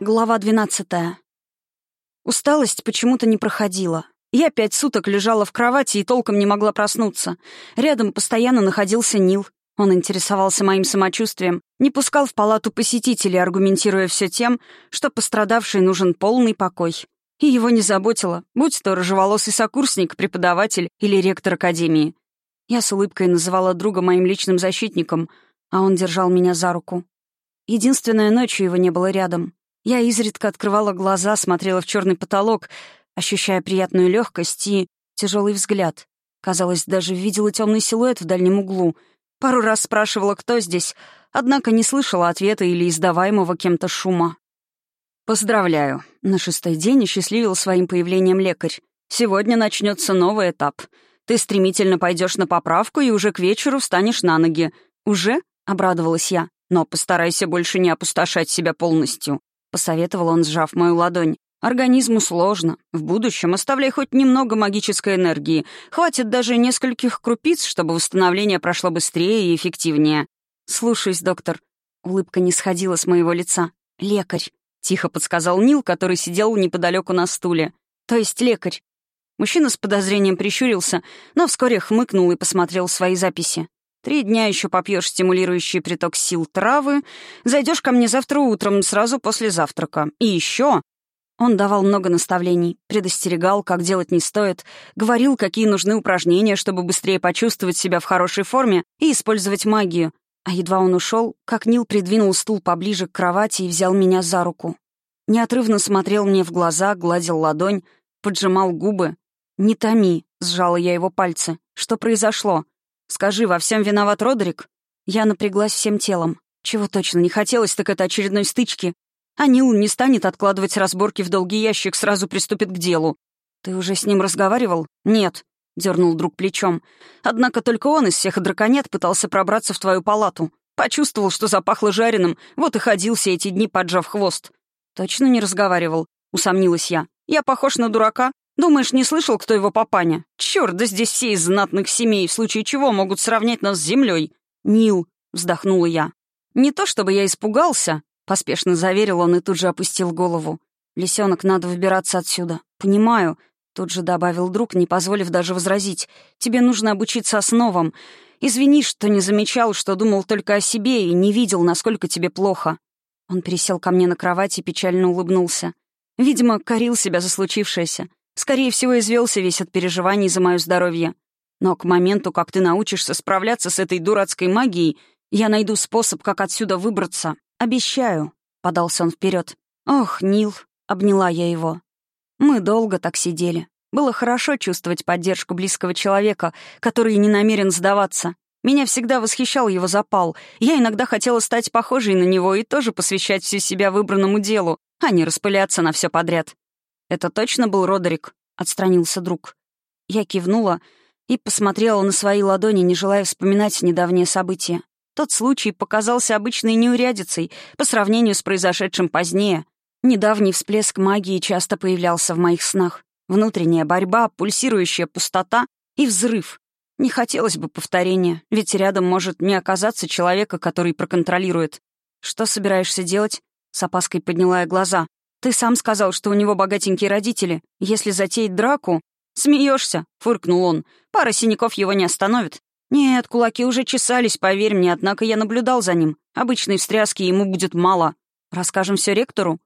Глава 12. Усталость почему-то не проходила. Я пять суток лежала в кровати и толком не могла проснуться. Рядом постоянно находился Нил. Он интересовался моим самочувствием, не пускал в палату посетителей, аргументируя все тем, что пострадавший нужен полный покой. И его не заботило, будь то рыжеволосый сокурсник, преподаватель или ректор академии. Я с улыбкой называла друга моим личным защитником, а он держал меня за руку. Единственной ночью его не было рядом. Я изредка открывала глаза, смотрела в черный потолок, ощущая приятную легкость и тяжелый взгляд. Казалось, даже видела темный силуэт в дальнем углу. Пару раз спрашивала, кто здесь, однако не слышала ответа или издаваемого кем-то шума. «Поздравляю!» — на шестой день осчастливил своим появлением лекарь. «Сегодня начнется новый этап. Ты стремительно пойдешь на поправку и уже к вечеру встанешь на ноги. Уже?» — обрадовалась я. «Но постарайся больше не опустошать себя полностью. — посоветовал он, сжав мою ладонь. «Организму сложно. В будущем оставляй хоть немного магической энергии. Хватит даже нескольких крупиц, чтобы восстановление прошло быстрее и эффективнее». «Слушаюсь, доктор». Улыбка не сходила с моего лица. «Лекарь», — тихо подсказал Нил, который сидел неподалеку на стуле. «То есть лекарь». Мужчина с подозрением прищурился, но вскоре хмыкнул и посмотрел свои записи. Три дня еще попьешь стимулирующий приток сил травы, зайдешь ко мне завтра утром, сразу после завтрака. И еще он давал много наставлений, предостерегал, как делать не стоит, говорил, какие нужны упражнения, чтобы быстрее почувствовать себя в хорошей форме и использовать магию. А едва он ушел, как Нил придвинул стул поближе к кровати и взял меня за руку. Неотрывно смотрел мне в глаза, гладил ладонь, поджимал губы. «Не томи», — сжала я его пальцы. «Что произошло?» «Скажи, во всем виноват Родерик?» Я напряглась всем телом. Чего точно не хотелось, так это очередной стычки. А Нил не станет откладывать разборки в долгий ящик, сразу приступит к делу. «Ты уже с ним разговаривал?» «Нет», — дернул друг плечом. «Однако только он из всех драконет пытался пробраться в твою палату. Почувствовал, что запахло жареным, вот и ходил все эти дни, поджав хвост». «Точно не разговаривал?» — усомнилась я. «Я похож на дурака?» Думаешь, не слышал, кто его папаня? Черт, да здесь все из знатных семей, в случае чего могут сравнять нас с землей. Нил, вздохнула я. Не то чтобы я испугался, поспешно заверил он и тут же опустил голову. Лисенок, надо выбираться отсюда. Понимаю, тут же добавил друг, не позволив даже возразить. Тебе нужно обучиться основам. Извини, что не замечал, что думал только о себе и не видел, насколько тебе плохо. Он пересел ко мне на кровать и печально улыбнулся. Видимо, корил себя за случившееся. Скорее всего, извелся весь от переживаний за мое здоровье. Но к моменту, как ты научишься справляться с этой дурацкой магией, я найду способ, как отсюда выбраться. Обещаю», — подался он вперед. «Ох, Нил», — обняла я его. Мы долго так сидели. Было хорошо чувствовать поддержку близкого человека, который не намерен сдаваться. Меня всегда восхищал его запал. Я иногда хотела стать похожей на него и тоже посвящать всю себя выбранному делу, а не распыляться на все подряд. «Это точно был Родерик?» — отстранился друг. Я кивнула и посмотрела на свои ладони, не желая вспоминать недавние события. Тот случай показался обычной неурядицей по сравнению с произошедшим позднее. Недавний всплеск магии часто появлялся в моих снах. Внутренняя борьба, пульсирующая пустота и взрыв. Не хотелось бы повторения, ведь рядом может не оказаться человека, который проконтролирует. «Что собираешься делать?» С опаской подняла я глаза. «Ты сам сказал, что у него богатенькие родители. Если затеять драку...» «Смеешься», — фыркнул он. «Пара синяков его не остановит». «Нет, кулаки уже чесались, поверь мне, однако я наблюдал за ним. Обычной встряски ему будет мало. Расскажем все ректору?»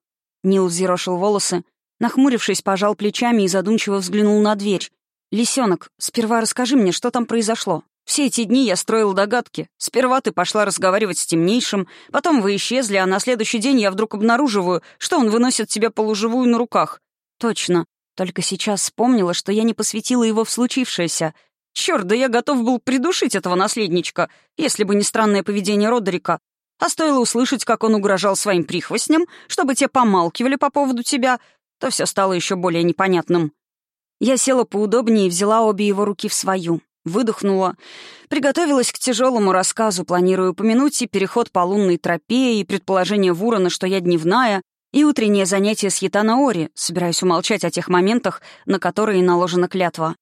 Нил взъерошил волосы, нахмурившись, пожал плечами и задумчиво взглянул на дверь. «Лисенок, сперва расскажи мне, что там произошло. Все эти дни я строил догадки. Сперва ты пошла разговаривать с темнейшим, потом вы исчезли, а на следующий день я вдруг обнаруживаю, что он выносит тебя полуживую на руках. Точно. Только сейчас вспомнила, что я не посвятила его в случившееся. Черт, да я готов был придушить этого наследничка, если бы не странное поведение Родерика. А стоило услышать, как он угрожал своим прихвостням, чтобы те помалкивали по поводу тебя, то все стало еще более непонятным. Я села поудобнее и взяла обе его руки в свою. Выдохнула. Приготовилась к тяжелому рассказу, планируя упомянуть и переход по лунной тропе, и предположение Вурона, что я дневная, и утреннее занятие с Ятана Ори, собираясь умолчать о тех моментах, на которые наложена клятва.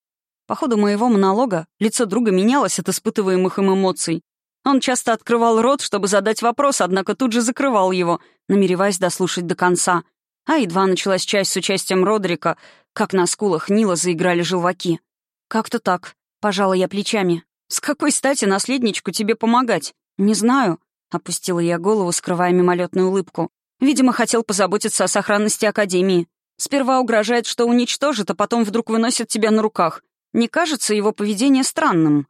По ходу моего монолога лицо друга менялось от испытываемых им эмоций. Он часто открывал рот, чтобы задать вопрос, однако тут же закрывал его, намереваясь дослушать до конца. А едва началась часть с участием Родрика, как на скулах Нила заиграли желваки. «Как-то так», — пожала я плечами. «С какой стати наследничку тебе помогать?» «Не знаю», — опустила я голову, скрывая мимолетную улыбку. «Видимо, хотел позаботиться о сохранности Академии. Сперва угрожает, что уничтожит, а потом вдруг выносит тебя на руках. Не кажется его поведение странным?»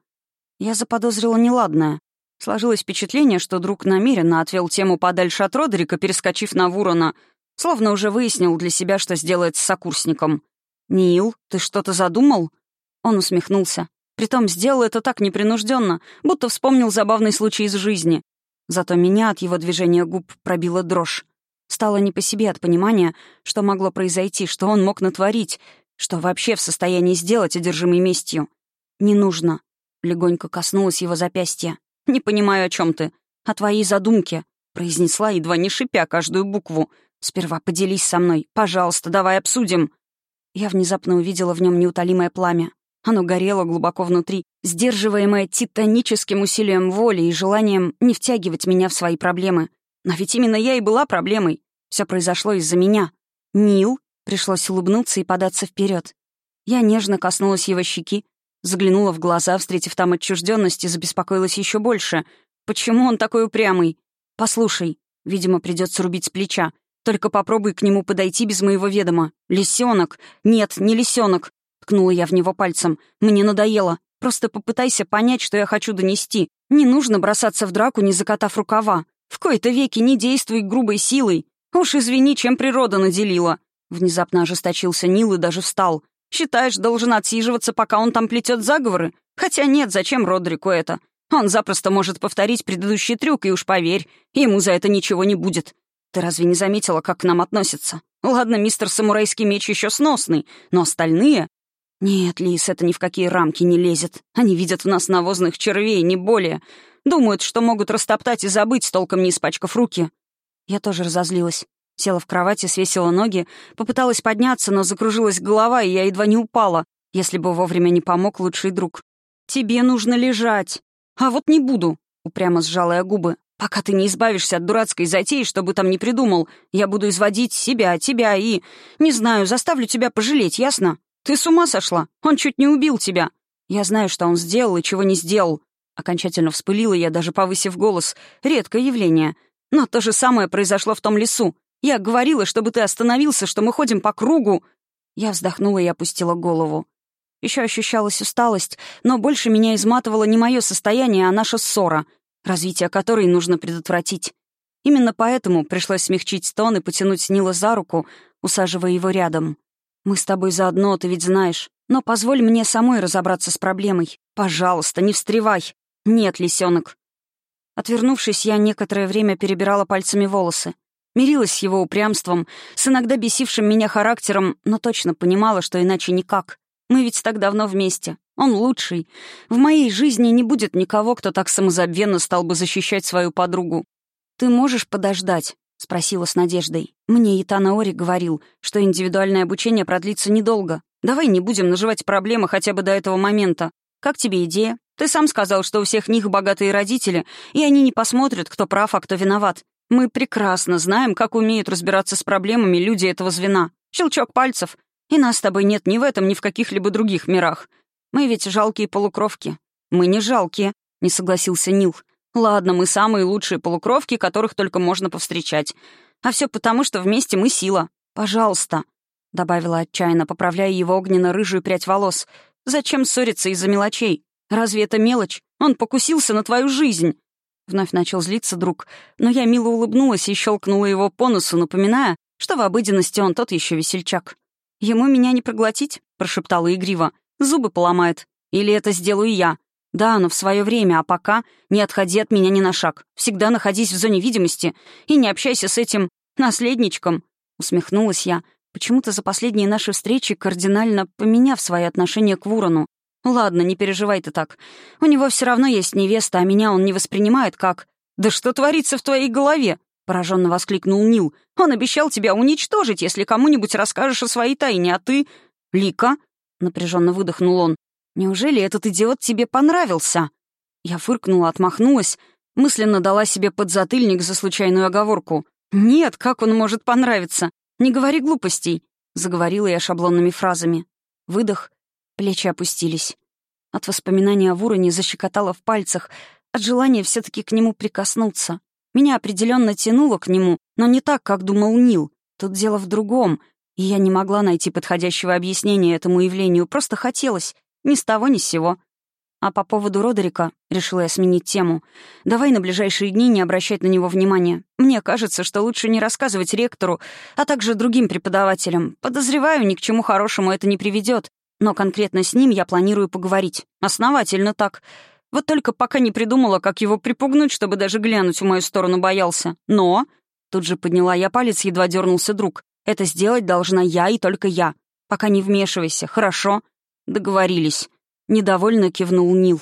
Я заподозрила неладное. Сложилось впечатление, что друг намеренно отвел тему подальше от Родерика, перескочив на Вурона, словно уже выяснил для себя, что сделает с сокурсником. «Нил, ты что-то задумал?» Он усмехнулся. Притом сделал это так непринужденно, будто вспомнил забавный случай из жизни. Зато меня от его движения губ пробила дрожь. Стало не по себе от понимания, что могло произойти, что он мог натворить, что вообще в состоянии сделать одержимой местью. «Не нужно», — легонько коснулась его запястья. «Не понимаю, о чем ты. О твоей задумке», — произнесла, едва не шипя каждую букву. «Сперва поделись со мной. Пожалуйста, давай обсудим». Я внезапно увидела в нем неутолимое пламя. Оно горело глубоко внутри, сдерживаемое титаническим усилием воли и желанием не втягивать меня в свои проблемы. Но ведь именно я и была проблемой. Все произошло из-за меня. «Нил?» — пришлось улыбнуться и податься вперед. Я нежно коснулась его щеки, Заглянула в глаза, встретив там отчужденность, и забеспокоилась еще больше. Почему он такой упрямый? Послушай, видимо, придется рубить с плеча. Только попробуй к нему подойти без моего ведома. Лисенок. Нет, не лисенок. Ткнула я в него пальцем. Мне надоело. Просто попытайся понять, что я хочу донести. Не нужно бросаться в драку, не закатав рукава. В кои-то веки не действуй грубой силой. Уж извини, чем природа наделила. Внезапно ожесточился Нил и даже встал. Считаешь, должен отсиживаться, пока он там плетет заговоры? Хотя нет, зачем Родрику это? Он запросто может повторить предыдущий трюк, и уж поверь, ему за это ничего не будет. Ты разве не заметила, как к нам относятся? Ладно, мистер Самурайский меч еще сносный, но остальные... Нет, Лис, это ни в какие рамки не лезет. Они видят в нас навозных червей, не более. Думают, что могут растоптать и забыть, толком не испачкав руки. Я тоже разозлилась. Села в кровати, свесила ноги, попыталась подняться, но закружилась голова, и я едва не упала, если бы вовремя не помог лучший друг. «Тебе нужно лежать». «А вот не буду», — упрямо сжала я губы. «Пока ты не избавишься от дурацкой затеи, чтобы там не придумал, я буду изводить себя, тебя и... Не знаю, заставлю тебя пожалеть, ясно? Ты с ума сошла? Он чуть не убил тебя. Я знаю, что он сделал и чего не сделал». Окончательно вспылила я, даже повысив голос. Редкое явление. Но то же самое произошло в том лесу. Я говорила, чтобы ты остановился, что мы ходим по кругу». Я вздохнула и опустила голову. Еще ощущалась усталость, но больше меня изматывало не мое состояние, а наша ссора, развитие которой нужно предотвратить. Именно поэтому пришлось смягчить тон и потянуть Нила за руку, усаживая его рядом. «Мы с тобой заодно, ты ведь знаешь. Но позволь мне самой разобраться с проблемой. Пожалуйста, не встревай. Нет, лисенок». Отвернувшись, я некоторое время перебирала пальцами волосы. Мирилась с его упрямством, с иногда бесившим меня характером, но точно понимала, что иначе никак. Мы ведь так давно вместе. Он лучший. В моей жизни не будет никого, кто так самозабвенно стал бы защищать свою подругу. «Ты можешь подождать?» — спросила с надеждой. «Мне Итана Ори говорил, что индивидуальное обучение продлится недолго. Давай не будем наживать проблемы хотя бы до этого момента. Как тебе идея? Ты сам сказал, что у всех них богатые родители, и они не посмотрят, кто прав, а кто виноват. Мы прекрасно знаем, как умеют разбираться с проблемами люди этого звена. Щелчок пальцев. И нас с тобой нет ни в этом, ни в каких-либо других мирах. Мы ведь жалкие полукровки. Мы не жалкие, не согласился Нил. Ладно, мы самые лучшие полукровки, которых только можно повстречать. А все потому, что вместе мы сила. Пожалуйста, добавила отчаянно, поправляя его огненно-рыжую прядь волос. Зачем ссориться из-за мелочей? Разве это мелочь? Он покусился на твою жизнь. Вновь начал злиться друг, но я мило улыбнулась и щелкнула его по носу, напоминая, что в обыденности он тот еще весельчак. «Ему меня не проглотить?» — прошептала игриво. «Зубы поломает. Или это сделаю я. Да, но в свое время, а пока не отходи от меня ни на шаг. Всегда находись в зоне видимости и не общайся с этим наследничком». Усмехнулась я, почему-то за последние наши встречи кардинально поменяв свои отношения к Вурону. «Ладно, не переживай ты так. У него все равно есть невеста, а меня он не воспринимает как...» «Да что творится в твоей голове?» — пораженно воскликнул Нил. «Он обещал тебя уничтожить, если кому-нибудь расскажешь о своей тайне, а ты...» «Лика?» — напряженно выдохнул он. «Неужели этот идиот тебе понравился?» Я фыркнула, отмахнулась, мысленно дала себе подзатыльник за случайную оговорку. «Нет, как он может понравиться? Не говори глупостей», — заговорила я шаблонными фразами. Выдох, плечи опустились. От воспоминания о Вуроне защекотало в пальцах, от желания все таки к нему прикоснуться. Меня определенно тянуло к нему, но не так, как думал Нил. Тут дело в другом, и я не могла найти подходящего объяснения этому явлению, просто хотелось. Ни с того, ни с сего. А по поводу Родерика решила я сменить тему. Давай на ближайшие дни не обращать на него внимания. Мне кажется, что лучше не рассказывать ректору, а также другим преподавателям. Подозреваю, ни к чему хорошему это не приведет. Но конкретно с ним я планирую поговорить. Основательно так. Вот только пока не придумала, как его припугнуть, чтобы даже глянуть в мою сторону боялся. Но... Тут же подняла я палец, едва дернулся друг. Это сделать должна я и только я. Пока не вмешивайся, хорошо? Договорились. Недовольно кивнул Нил.